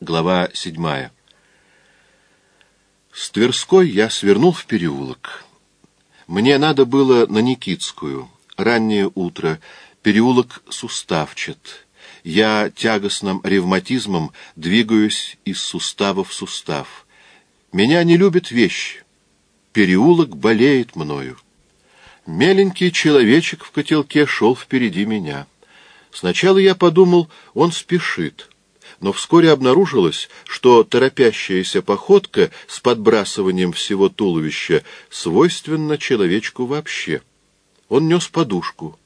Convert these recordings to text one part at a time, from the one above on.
Глава седьмая. С Тверской я свернул в переулок. Мне надо было на Никитскую. Раннее утро. Переулок суставчат. Я тягостным ревматизмом двигаюсь из сустава в сустав. Меня не любит вещь. Переулок болеет мною. Меленький человечек в котелке шел впереди меня. Сначала я подумал, он спешит но вскоре обнаружилось, что торопящаяся походка с подбрасыванием всего туловища свойственна человечку вообще. Он нес подушку.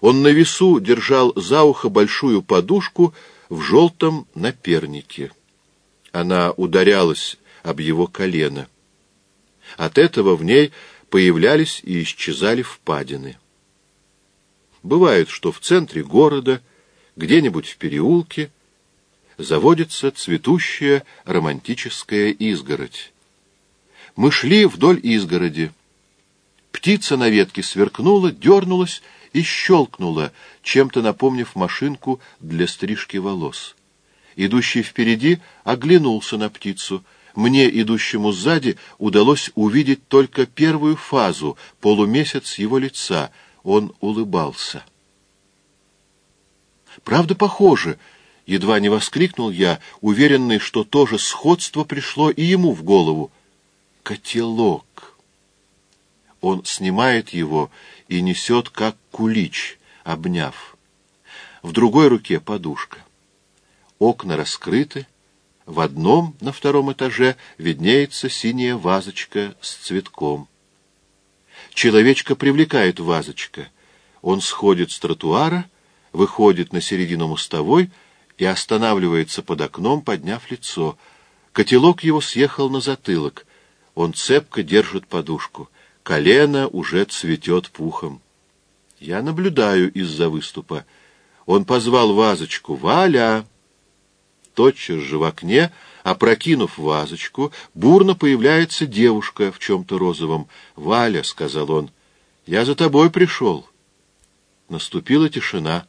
Он на весу держал за ухо большую подушку в желтом напернике. Она ударялась об его колено. От этого в ней появлялись и исчезали впадины. Бывает, что в центре города, где-нибудь в переулке, заводится цветущая романтическая изгородь. Мы шли вдоль изгороди. Птица на ветке сверкнула, дернулась и щелкнула, чем-то напомнив машинку для стрижки волос. Идущий впереди оглянулся на птицу. Мне, идущему сзади, удалось увидеть только первую фазу, полумесяц его лица. Он улыбался. «Правда, похоже», Едва не воскликнул я, уверенный, что то же сходство пришло и ему в голову. Котелок. Он снимает его и несет, как кулич, обняв. В другой руке подушка. Окна раскрыты. В одном, на втором этаже, виднеется синяя вазочка с цветком. Человечка привлекает вазочка. Он сходит с тротуара, выходит на середину мостовой — и останавливается под окном, подняв лицо. Котелок его съехал на затылок. Он цепко держит подушку. Колено уже цветет пухом. Я наблюдаю из-за выступа. Он позвал вазочку «Валя!». Тотчас же в окне, опрокинув вазочку, бурно появляется девушка в чем-то розовом. «Валя», — сказал он, — «я за тобой пришел». Наступила тишина.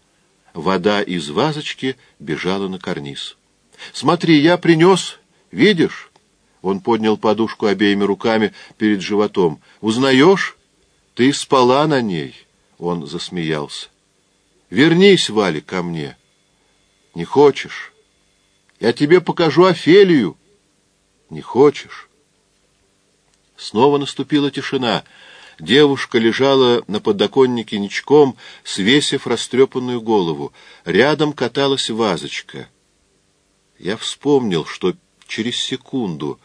Вода из вазочки бежала на карниз. «Смотри, я принес. Видишь?» Он поднял подушку обеими руками перед животом. «Узнаешь? Ты спала на ней?» Он засмеялся. «Вернись, Валя, ко мне». «Не хочешь? Я тебе покажу Офелию». «Не хочешь?» Снова наступила тишина — Девушка лежала на подоконнике ничком, свесив растрепанную голову. Рядом каталась вазочка. Я вспомнил, что через секунду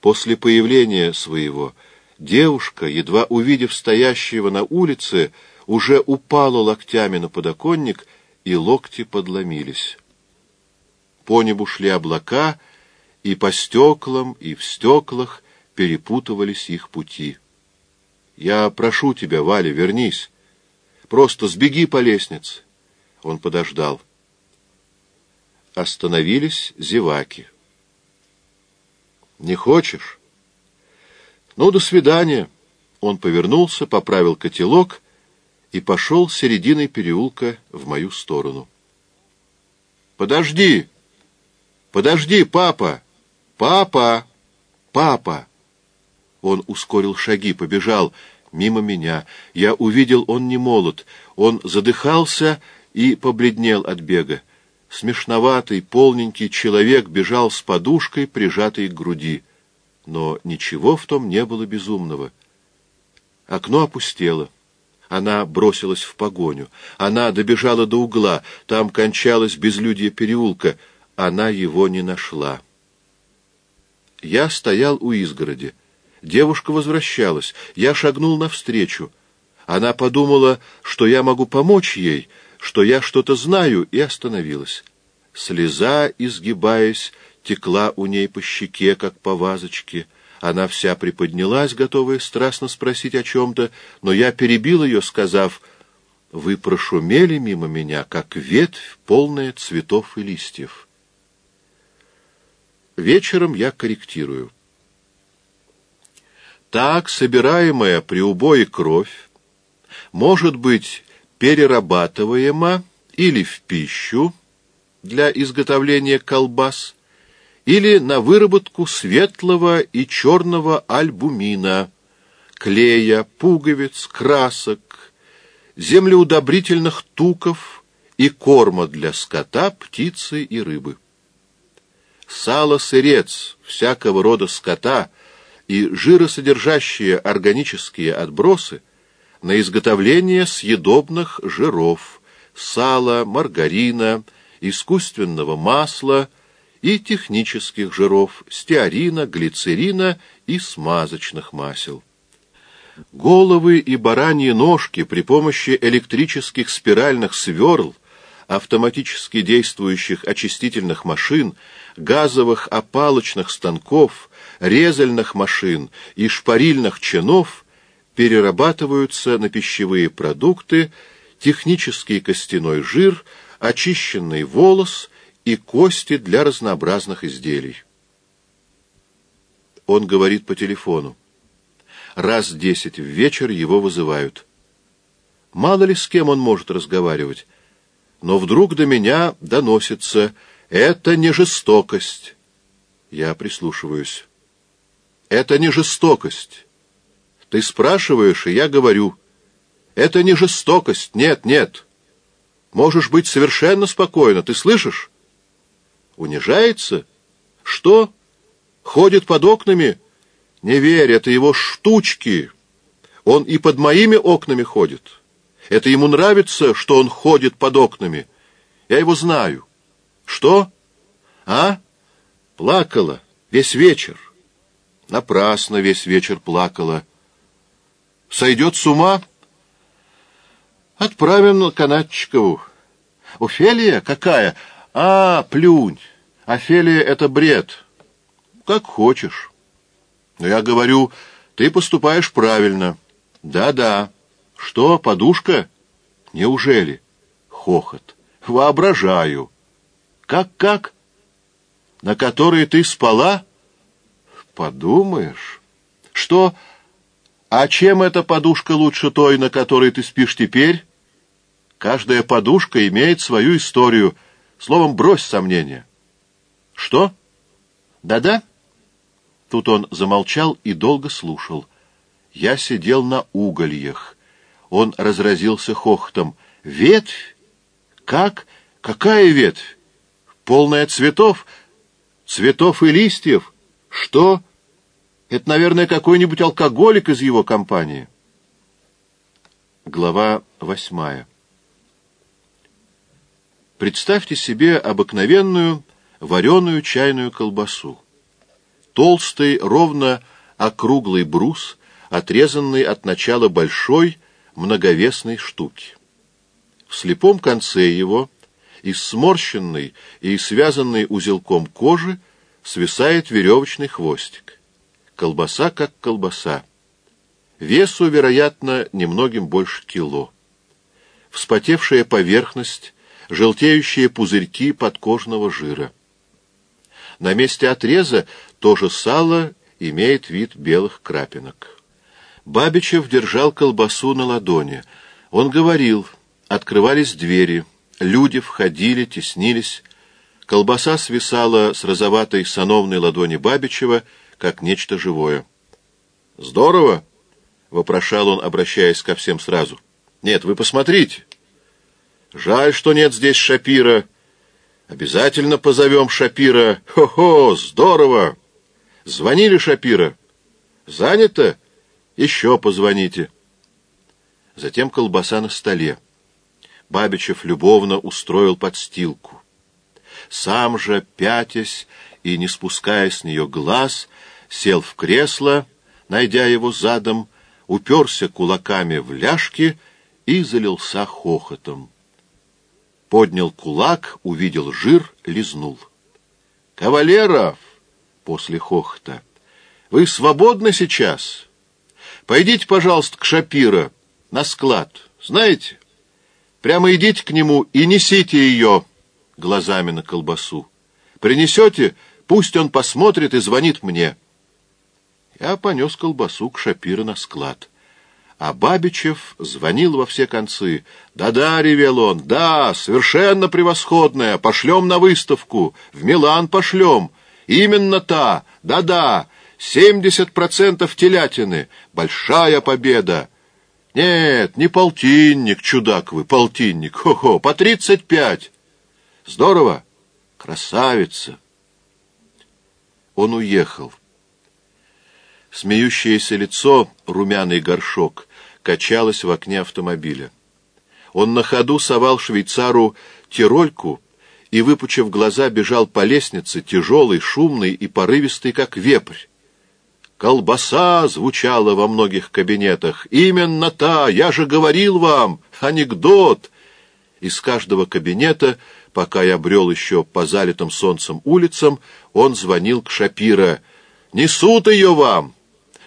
после появления своего девушка, едва увидев стоящего на улице, уже упала локтями на подоконник, и локти подломились. По небу шли облака, и по стеклам, и в стеклах перепутывались их пути. Я прошу тебя, Валя, вернись. Просто сбеги по лестнице. Он подождал. Остановились зеваки. Не хочешь? Ну, до свидания. Он повернулся, поправил котелок и пошел серединой переулка в мою сторону. «Подожди! Подожди, папа! Папа! Папа!» Он ускорил шаги, побежал мимо меня. Я увидел, он не молод. Он задыхался и побледнел от бега. Смешноватый, полненький человек бежал с подушкой, прижатой к груди. Но ничего в том не было безумного. Окно опустело. Она бросилась в погоню. Она добежала до угла. Там кончалось безлюдье переулка. Она его не нашла. Я стоял у изгороди. Девушка возвращалась. Я шагнул навстречу. Она подумала, что я могу помочь ей, что я что-то знаю, и остановилась. Слеза, изгибаясь, текла у ней по щеке, как по вазочке. Она вся приподнялась, готовая страстно спросить о чем-то, но я перебил ее, сказав, «Вы прошумели мимо меня, как ветвь, полная цветов и листьев». Вечером я корректирую. Так собираемая при убое кровь может быть перерабатываема или в пищу для изготовления колбас, или на выработку светлого и черного альбумина, клея, пуговиц, красок, землеудобрительных туков и корма для скота, птицы и рыбы. Сало-сырец всякого рода скота и жиросодержащие органические отбросы на изготовление съедобных жиров, сала, маргарина, искусственного масла и технических жиров, стеарина, глицерина и смазочных масел. Головы и бараньи ножки при помощи электрических спиральных сверл, автоматически действующих очистительных машин, газовых опалочных станков, резальных машин и шпарильных чинов перерабатываются на пищевые продукты, технический костяной жир, очищенный волос и кости для разнообразных изделий. Он говорит по телефону раз десять в вечер его вызывают. Мало ли с кем он может разговаривать. Но вдруг до меня доносится «это не жестокость». Я прислушиваюсь. «Это не жестокость». Ты спрашиваешь, и я говорю. «Это не жестокость. Нет, нет. Можешь быть совершенно спокойно. Ты слышишь?» Унижается? Что? Ходит под окнами? Не верь, это его штучки. Он и под моими окнами ходит. Это ему нравится, что он ходит под окнами. Я его знаю. Что? А? Плакала весь вечер. Напрасно весь вечер плакала. Сойдет с ума? Отправим на Канатчикову. Офелия? Какая? А, плюнь. Офелия — это бред. Как хочешь. Но я говорю, ты поступаешь правильно. Да-да. Что, подушка? Неужели? Хохот. Воображаю. Как-как? На которой ты спала? Подумаешь. Что? А чем эта подушка лучше той, на которой ты спишь теперь? Каждая подушка имеет свою историю. Словом, брось сомнения. Что? Да-да? Тут он замолчал и долго слушал. Я сидел на угольях. Он разразился хохотом. «Ветвь? Как? Какая ветвь? Полная цветов? Цветов и листьев? Что? Это, наверное, какой-нибудь алкоголик из его компании». Глава восьмая Представьте себе обыкновенную вареную чайную колбасу толстый, ровно округлый брус, отрезанный от начала большой многовесной штуки. В слепом конце его, из сморщенной и связанной узелком кожи, свисает веревочный хвостик. Колбаса как колбаса. Весу, вероятно, немногим больше кило. Вспотевшая поверхность, желтеющие пузырьки подкожного жира. На месте отреза тоже сало имеет вид белых крапинок. Бабичев держал колбасу на ладони. Он говорил, открывались двери, люди входили, теснились. Колбаса свисала с розоватой сановной ладони Бабичева, как нечто живое. «Здорово!» — вопрошал он, обращаясь ко всем сразу. «Нет, вы посмотрите. Жаль, что нет здесь Шапира». Обязательно позовем Шапира. Хо-хо, здорово! Звонили Шапира? Занято? Еще позвоните. Затем колбаса на столе. Бабичев любовно устроил подстилку. Сам же, пятясь и не спуская с нее глаз, сел в кресло, найдя его задом, уперся кулаками в ляжки и залился хохотом поднял кулак, увидел жир, лизнул. «Кавалеров!» — после хохота. «Вы свободны сейчас? Пойдите, пожалуйста, к Шапира на склад. Знаете? Прямо идите к нему и несите ее глазами на колбасу. Принесете, пусть он посмотрит и звонит мне». Я понес колбасу к Шапира на склад. А Бабичев звонил во все концы. «Да-да», — ревел он, — «да, совершенно превосходная, пошлем на выставку, в Милан пошлем, Именно та! Да-да! Семьдесят процентов телятины! Большая победа! Нет, не полтинник, чудак вы, полтинник! Хо-хо, по тридцать пять! Здорово! Красавица!» Он уехал. Смеющееся лицо, румяный горшок, качалось в окне автомобиля. Он на ходу совал швейцару тирольку и, выпучив глаза, бежал по лестнице, тяжелый, шумный и порывистый, как вепрь. «Колбаса!» звучала во многих кабинетах. «Именно та! Я же говорил вам! Анекдот!» Из каждого кабинета, пока я брел еще по залитым солнцем улицам, он звонил к Шапира. «Несут ее вам!»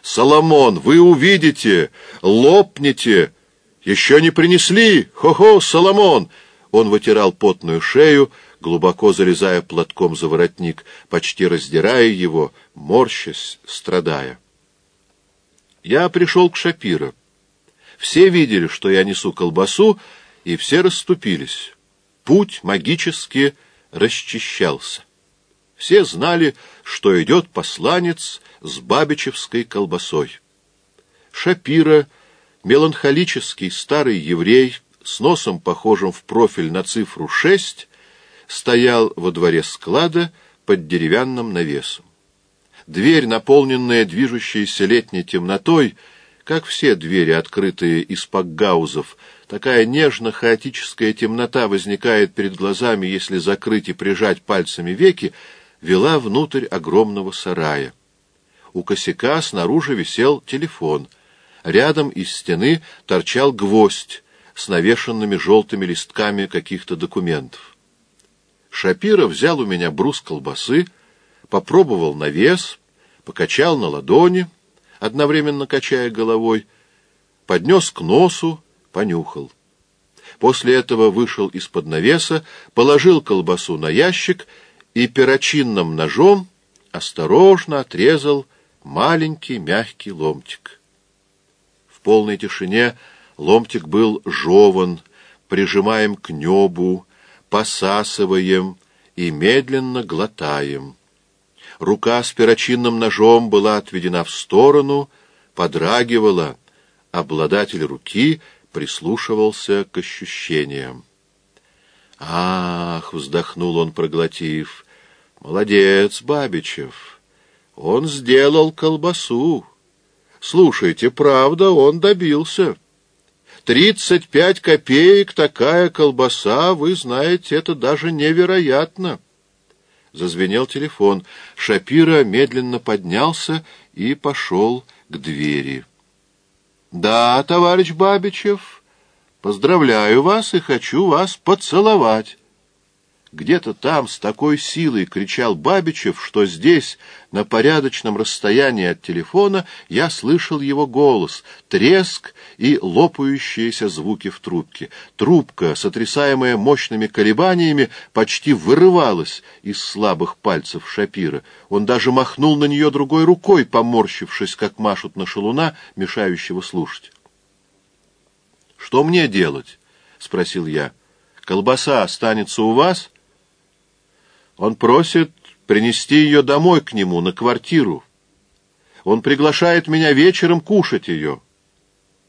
Соломон, вы увидите, лопнете. Еще не принесли? Хо-хо, Соломон!» Он вытирал потную шею, глубоко залезая платком за воротник, почти раздирая его, морщась, страдая. Я пришел к Шапира. Все видели, что я несу колбасу, и все расступились. Путь магически расчищался. Все знали, что идет посланец с бабичевской колбасой. Шапира, меланхолический старый еврей, с носом похожим в профиль на цифру шесть, стоял во дворе склада под деревянным навесом. Дверь, наполненная движущейся летней темнотой, как все двери, открытые из пакгаузов, такая нежно-хаотическая темнота возникает перед глазами, если закрыть и прижать пальцами веки, вела внутрь огромного сарая. У косяка снаружи висел телефон. Рядом из стены торчал гвоздь с навешанными желтыми листками каких-то документов. Шапира взял у меня брус колбасы, попробовал на вес, покачал на ладони, одновременно качая головой, поднес к носу, понюхал. После этого вышел из-под навеса, положил колбасу на ящик и перочинным ножом осторожно отрезал маленький мягкий ломтик. В полной тишине ломтик был жеван, прижимаем к небу, посасываем и медленно глотаем. Рука с перочинным ножом была отведена в сторону, подрагивала. Обладатель руки прислушивался к ощущениям. «Ах!» — вздохнул он, проглотив. «Молодец, Бабичев! Он сделал колбасу. Слушайте, правда, он добился. Тридцать пять копеек такая колбаса, вы знаете, это даже невероятно!» Зазвенел телефон. Шапира медленно поднялся и пошел к двери. «Да, товарищ Бабичев...» Поздравляю вас и хочу вас поцеловать. Где-то там с такой силой кричал Бабичев, что здесь, на порядочном расстоянии от телефона, я слышал его голос, треск и лопающиеся звуки в трубке. Трубка, сотрясаемая мощными колебаниями, почти вырывалась из слабых пальцев Шапира. Он даже махнул на нее другой рукой, поморщившись, как машут на шалуна, мешающего слушать. «Что мне делать?» — спросил я. «Колбаса останется у вас?» Он просит принести ее домой к нему, на квартиру. Он приглашает меня вечером кушать ее.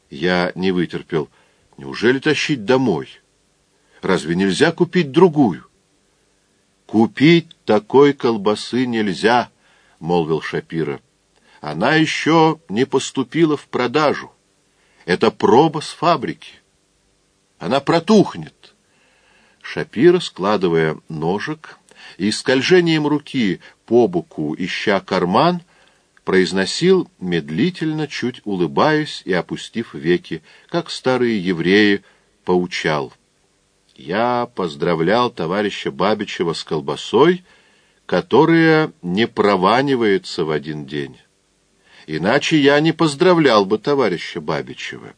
Я не вытерпел. Неужели тащить домой? Разве нельзя купить другую? Купить такой колбасы нельзя, — молвил Шапира. Она еще не поступила в продажу. Это проба с фабрики. Она протухнет. Шапира, складывая ножик и скольжением руки по боку, ища карман, произносил, медлительно, чуть улыбаясь и опустив веки, как старые евреи, поучал. Я поздравлял товарища Бабичева с колбасой, которая не прованивается в один день. Иначе я не поздравлял бы товарища Бабичева.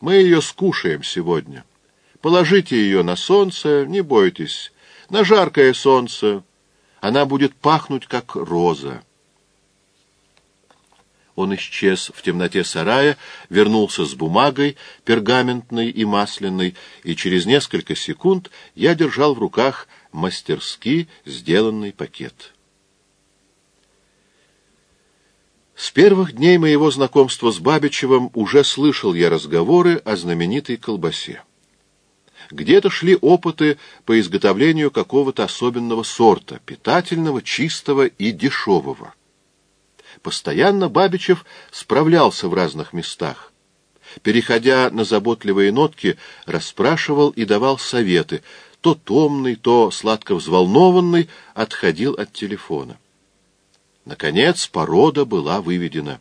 Мы ее скушаем сегодня. Положите ее на солнце, не бойтесь, на жаркое солнце. Она будет пахнуть, как роза. Он исчез в темноте сарая, вернулся с бумагой, пергаментной и масляной, и через несколько секунд я держал в руках мастерски сделанный пакет. С первых дней моего знакомства с Бабичевым уже слышал я разговоры о знаменитой колбасе. Где-то шли опыты по изготовлению какого-то особенного сорта, питательного, чистого и дешевого. Постоянно Бабичев справлялся в разных местах. Переходя на заботливые нотки, расспрашивал и давал советы, то томный, то сладко взволнованный, отходил от телефона. Наконец порода была выведена.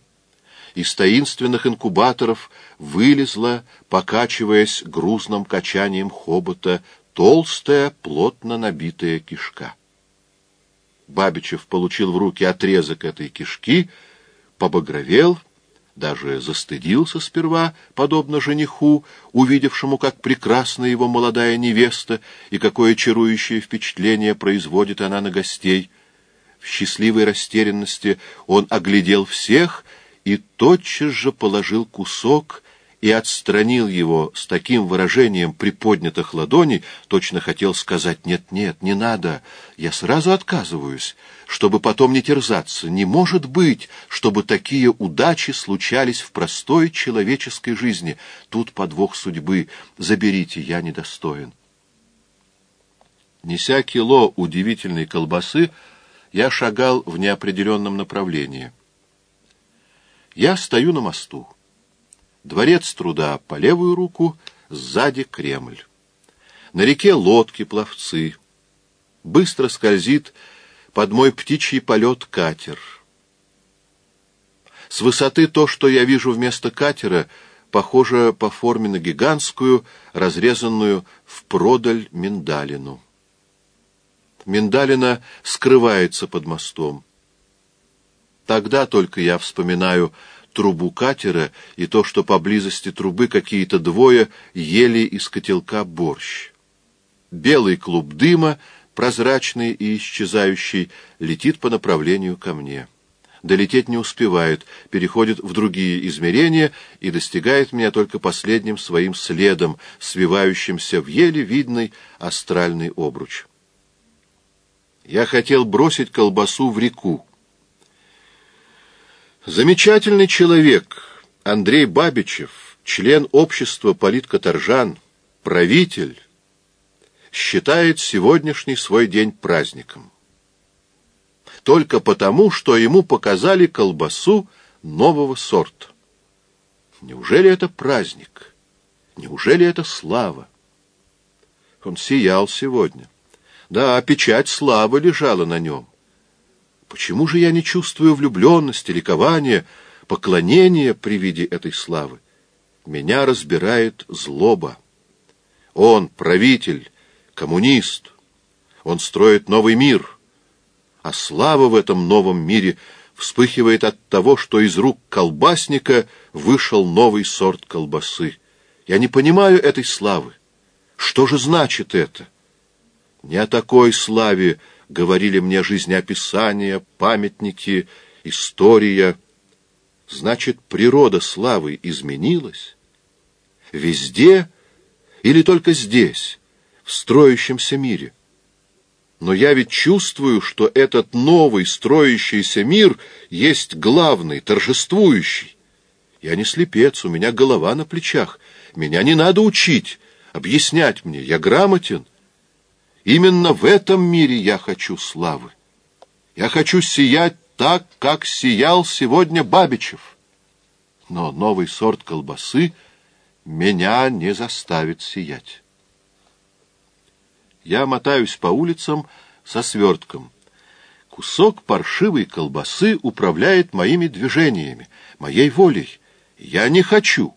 Из таинственных инкубаторов вылезла, покачиваясь грузным качанием хобота, толстая, плотно набитая кишка. Бабичев получил в руки отрезок этой кишки, побагровел, даже застыдился сперва, подобно жениху, увидевшему, как прекрасна его молодая невеста и какое чарующее впечатление производит она на гостей — в счастливой растерянности он оглядел всех и тотчас же положил кусок и отстранил его с таким выражением приподнятых ладоней, точно хотел сказать «нет-нет, не надо, я сразу отказываюсь, чтобы потом не терзаться. Не может быть, чтобы такие удачи случались в простой человеческой жизни. Тут подвох судьбы. Заберите, я недостоин». Неся кило удивительной колбасы, я шагал в неопределенном направлении. Я стою на мосту. Дворец труда по левую руку, сзади Кремль. На реке лодки, пловцы. Быстро скользит под мой птичий полет катер. С высоты то, что я вижу вместо катера, похоже по форме на гигантскую, разрезанную в продаль миндалину. Миндалина скрывается под мостом. Тогда только я вспоминаю трубу катера и то, что поблизости трубы какие-то двое ели из котелка борщ. Белый клуб дыма, прозрачный и исчезающий, летит по направлению ко мне. Долететь не успевает, переходит в другие измерения и достигает меня только последним своим следом, свивающимся в еле видный астральный обруч. Я хотел бросить колбасу в реку. Замечательный человек Андрей Бабичев, член общества политкоторжан, правитель, считает сегодняшний свой день праздником. Только потому, что ему показали колбасу нового сорта. Неужели это праздник? Неужели это слава? Он сиял сегодня. Да, печать славы лежала на нем. Почему же я не чувствую влюбленности, ликования, поклонения при виде этой славы? Меня разбирает злоба. Он правитель, коммунист. Он строит новый мир. А слава в этом новом мире вспыхивает от того, что из рук колбасника вышел новый сорт колбасы. Я не понимаю этой славы. Что же значит это? Не о такой славе говорили мне жизнеописания, памятники, история. Значит, природа славы изменилась? Везде или только здесь, в строящемся мире? Но я ведь чувствую, что этот новый строящийся мир есть главный, торжествующий. Я не слепец, у меня голова на плечах. Меня не надо учить, объяснять мне, я грамотен. Именно в этом мире я хочу славы. Я хочу сиять так, как сиял сегодня Бабичев. Но новый сорт колбасы меня не заставит сиять. Я мотаюсь по улицам со свертком. Кусок паршивой колбасы управляет моими движениями, моей волей. Я не хочу.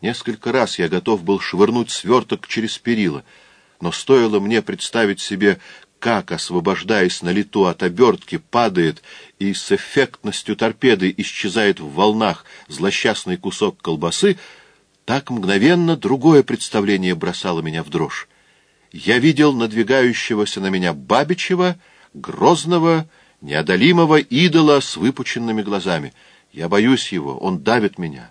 Несколько раз я готов был швырнуть сверток через перила — но стоило мне представить себе, как, освобождаясь на лету от обертки, падает и с эффектностью торпеды исчезает в волнах злосчастный кусок колбасы, так мгновенно другое представление бросало меня в дрожь. Я видел надвигающегося на меня Бабичева, грозного, неодолимого идола с выпученными глазами. Я боюсь его, он давит меня.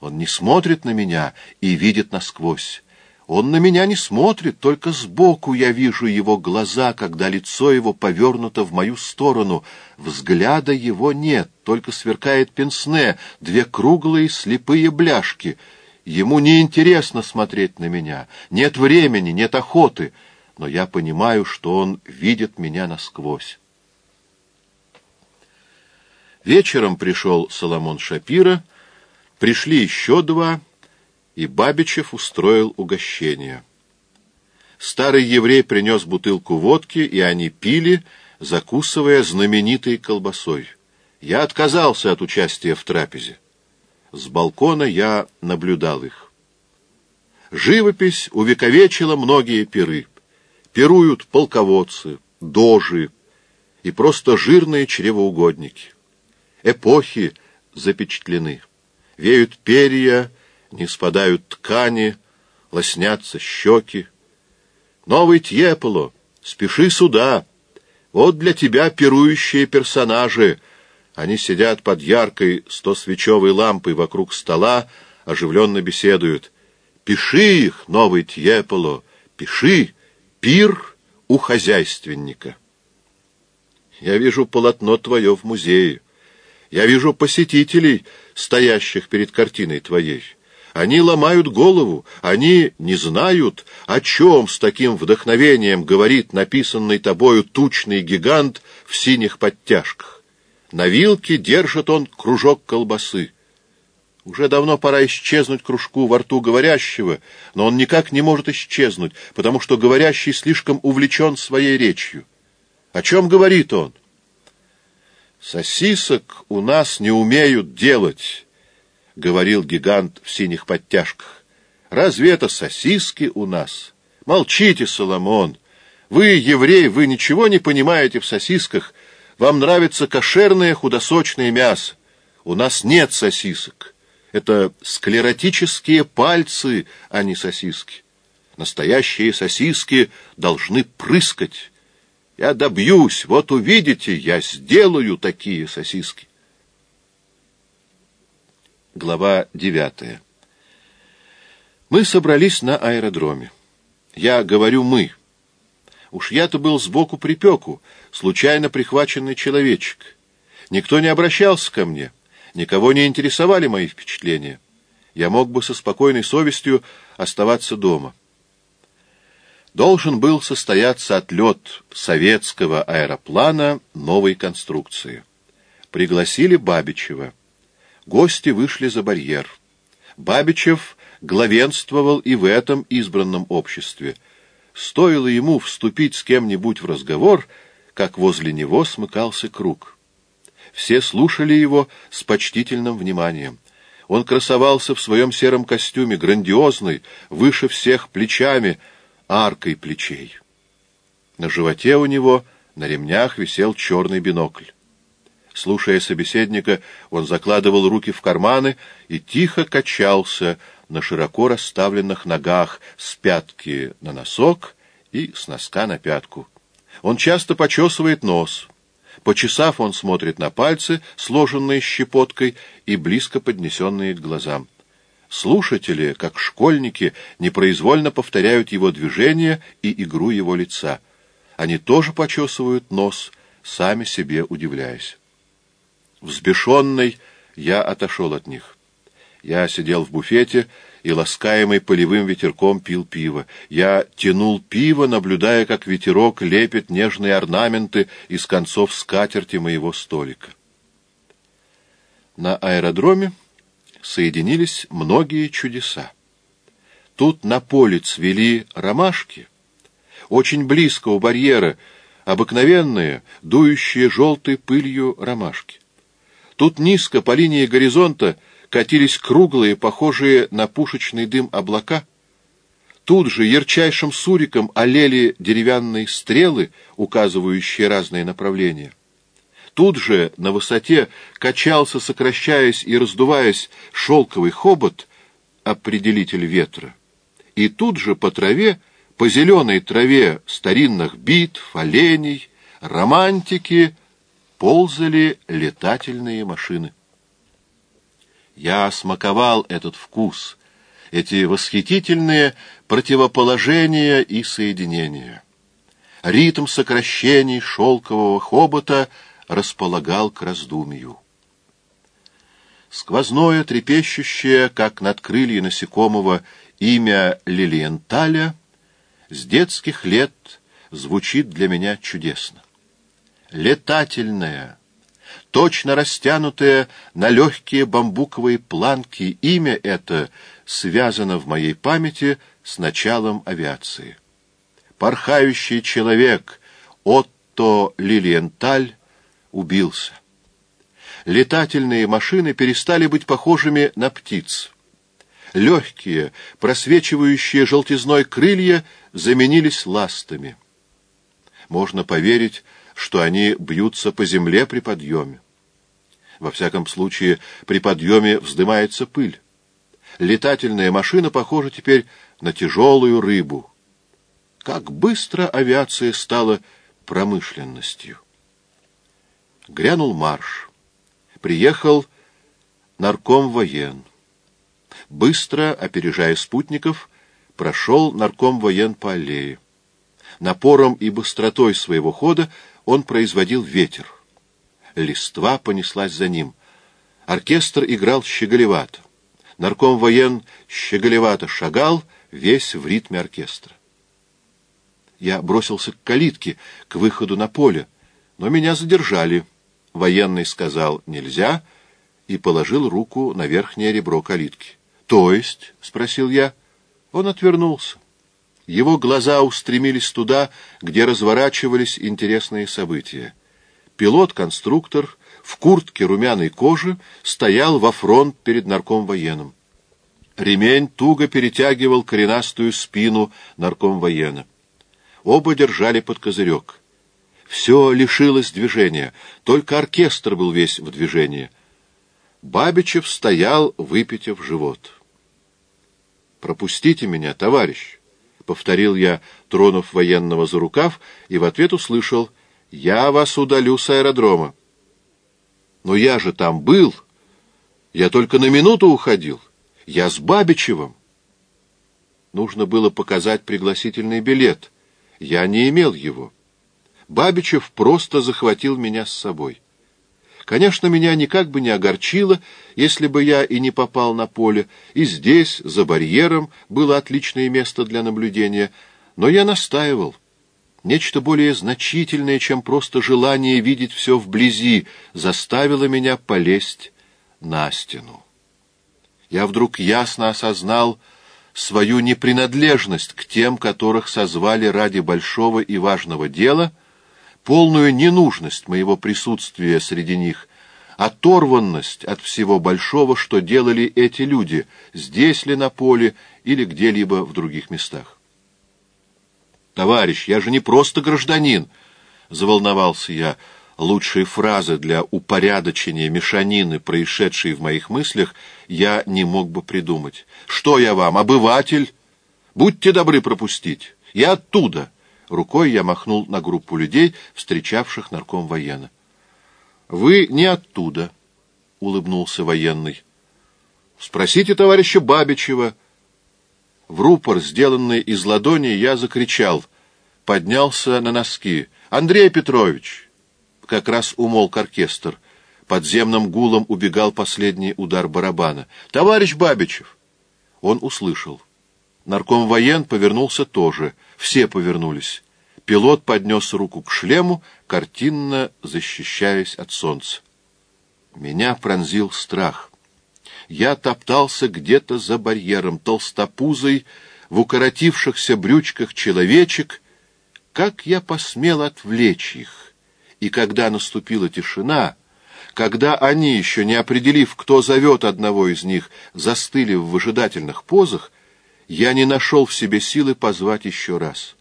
Он не смотрит на меня и видит насквозь. Он на меня не смотрит, только сбоку я вижу его глаза, когда лицо его повернуто в мою сторону. Взгляда его нет, только сверкает пенсне, две круглые слепые бляшки. Ему неинтересно смотреть на меня, нет времени, нет охоты, но я понимаю, что он видит меня насквозь. Вечером пришел Соломон Шапира, пришли еще два — и Бабичев устроил угощение. Старый еврей принес бутылку водки, и они пили, закусывая знаменитой колбасой. Я отказался от участия в трапезе. С балкона я наблюдал их. Живопись увековечила многие пиры. Пируют полководцы, дожи и просто жирные чревоугодники. Эпохи запечатлены. Веют перья, не спадают ткани, лоснятся щеки. Новый Тьеполо, спеши сюда. Вот для тебя пирующие персонажи. Они сидят под яркой стосвечевой лампой вокруг стола, оживленно беседуют. Пиши их, новый Тьеполо, пиши, пир у хозяйственника. Я вижу полотно твое в музее. Я вижу посетителей, стоящих перед картиной твоей. Они ломают голову, они не знают, о чем с таким вдохновением говорит написанный тобою тучный гигант в синих подтяжках. На вилке держит он кружок колбасы. Уже давно пора исчезнуть кружку во рту говорящего, но он никак не может исчезнуть, потому что говорящий слишком увлечен своей речью. О чем говорит он? Сосисок у нас не умеют делать, — говорил гигант в синих подтяжках. «Разве это сосиски у нас? Молчите, Соломон! Вы, еврей, вы ничего не понимаете в сосисках. Вам нравится кошерное худосочное мясо. У нас нет сосисок. Это склеротические пальцы, а не сосиски. Настоящие сосиски должны прыскать. Я добьюсь, вот увидите, я сделаю такие сосиски. Глава девятая. Мы собрались на аэродроме. Я говорю «мы». Уж я-то был сбоку припеку, случайно прихваченный человечек. Никто не обращался ко мне, никого не интересовали мои впечатления. Я мог бы со спокойной совестью оставаться дома. Должен был состояться отлет советского аэроплана новой конструкции. Пригласили Бабичева. Гости вышли за барьер. Бабичев главенствовал и в этом избранном обществе. Стоило ему вступить с кем-нибудь в разговор, как возле него смыкался круг. Все слушали его с почтительным вниманием. Он красовался в своем сером костюме, грандиозный, выше всех плечами, аркой плечей. На животе у него на ремнях висел черный бинокль. Слушая собеседника, он закладывал руки в карманы и тихо качался на широко расставленных ногах с пятки на носок и с носка на пятку. Он часто почесывает нос. Почесав, он смотрит на пальцы, сложенные щепоткой и близко поднесенные к глазам. Слушатели, как школьники, непроизвольно повторяют его движения и игру его лица. Они тоже почесывают нос, сами себе удивляясь. Взбешенный, я отошел от них. Я сидел в буфете и, ласкаемый полевым ветерком, пил пиво. Я тянул пиво, наблюдая, как ветерок лепит нежные орнаменты из концов скатерти моего столика. На аэродроме соединились многие чудеса. Тут на поле цвели ромашки. Очень близко у барьера обыкновенные, дующие желтой пылью ромашки. Тут низко по линии горизонта катились круглые, похожие на пушечный дым облака. Тут же ярчайшим суриком олели деревянные стрелы, указывающие разные направления. Тут же на высоте качался, сокращаясь и раздуваясь, шелковый хобот, определитель ветра. И тут же по траве, по зеленой траве старинных битв, оленей, романтики — ползали летательные машины. Я смаковал этот вкус, эти восхитительные противоположения и соединения. Ритм сокращений шелкового хобота располагал к раздумью. Сквозное, трепещущее, как над крылья насекомого, имя Лилиенталя с детских лет звучит для меня чудесно. Летательное, точно растянутое на легкие бамбуковые планки, имя это связано в моей памяти с началом авиации. Порхающий человек Отто Лилиенталь убился летательные машины перестали быть похожими на птиц. Легкие, просвечивающие желтизной крылья заменились ластами. Можно поверить, что они бьются по земле при подъеме. Во всяком случае, при подъеме вздымается пыль. Летательная машина похожа теперь на тяжелую рыбу. Как быстро авиация стала промышленностью. Грянул марш приехал нарком воен. Быстро, опережая спутников, прошел нарком воен по аллее. Напором и быстротой своего хода он производил ветер. Листва понеслась за ним. Оркестр играл щеголевато. Нарком воен щеголевато шагал, весь в ритме оркестра. Я бросился к калитке, к выходу на поле, но меня задержали — Военный сказал «нельзя» и положил руку на верхнее ребро калитки. «То есть?» — спросил я. Он отвернулся. Его глаза устремились туда, где разворачивались интересные события. Пилот-конструктор в куртке румяной кожи стоял во фронт перед нарком военным. Ремень туго перетягивал коренастую спину нарком воена. Оба держали под козырек. Все лишилось движения, только оркестр был весь в движении. Бабичев стоял, выпитив живот. «Пропустите меня, товарищ!» — повторил я, тронув военного за рукав, и в ответ услышал «Я вас удалю с аэродрома». «Но я же там был! Я только на минуту уходил! Я с Бабичевым!» Нужно было показать пригласительный билет. Я не имел его. Бабичев просто захватил меня с собой. Конечно, меня никак бы не огорчило, если бы я и не попал на поле, и здесь, за барьером, было отличное место для наблюдения, но я настаивал. Нечто более значительное, чем просто желание видеть все вблизи, заставило меня полезть на стену. Я вдруг ясно осознал свою непринадлежность к тем, которых созвали ради большого и важного дела — полную ненужность моего присутствия среди них, оторванность от всего большого, что делали эти люди, здесь ли на поле или где-либо в других местах. «Товарищ, я же не просто гражданин!» — заволновался я. Лучшие фразы для упорядочения мешанины, происшедшей в моих мыслях, я не мог бы придумать. «Что я вам, обыватель? Будьте добры пропустить. Я оттуда!» Рукой я махнул на группу людей, встречавших нарком военно. «Вы не оттуда», — улыбнулся военный. «Спросите товарища Бабичева». В рупор, сделанный из ладони, я закричал, поднялся на носки. «Андрей Петрович!» Как раз умолк оркестр. Подземным гулом убегал последний удар барабана. «Товарищ Бабичев!» Он услышал. Нарком воен повернулся тоже. Все повернулись. Пилот поднес руку к шлему, картинно защищаясь от солнца. Меня пронзил страх. Я топтался где-то за барьером, толстопузой, в укоротившихся брючках человечек. Как я посмел отвлечь их? И когда наступила тишина, когда они, еще не определив, кто зовет одного из них, застыли в выжидательных позах, я не нашел в себе силы позвать еще раз.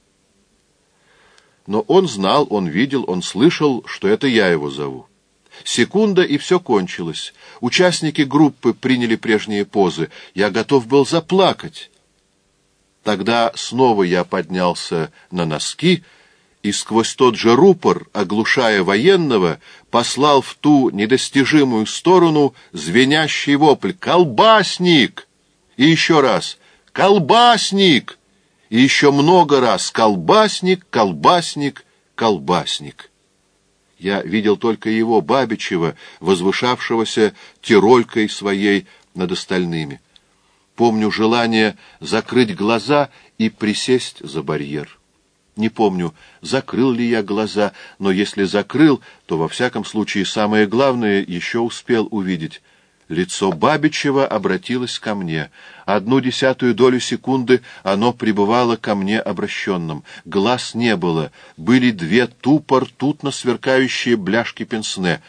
Но он знал, он видел, он слышал, что это я его зову. Секунда, и все кончилось. Участники группы приняли прежние позы. Я готов был заплакать. Тогда снова я поднялся на носки и сквозь тот же рупор, оглушая военного, послал в ту недостижимую сторону звенящий вопль «Колбасник!» и еще раз — колбасник!» И еще много раз «колбасник, колбасник, колбасник». Я видел только его, Бабичева, возвышавшегося тиролькой своей над остальными. Помню желание закрыть глаза и присесть за барьер. Не помню, закрыл ли я глаза, но если закрыл, то во всяком случае самое главное еще успел увидеть — Лицо Бабичева обратилось ко мне. Одну десятую долю секунды оно пребывало ко мне обращенным. Глаз не было. Были две тупо ртутно сверкающие бляшки пенсне.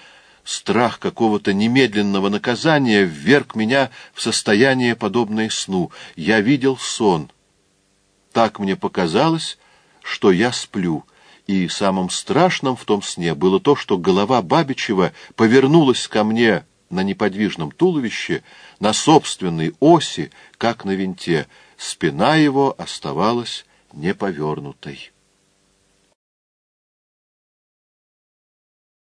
Страх какого-то немедленного наказания вверг меня в состояние, подобное сну. Я видел сон. Так мне показалось, что я сплю. И самым страшным в том сне было то, что голова Бабичева повернулась ко мне на неподвижном туловище, на собственной оси, как на винте, спина его оставалась неповернутой.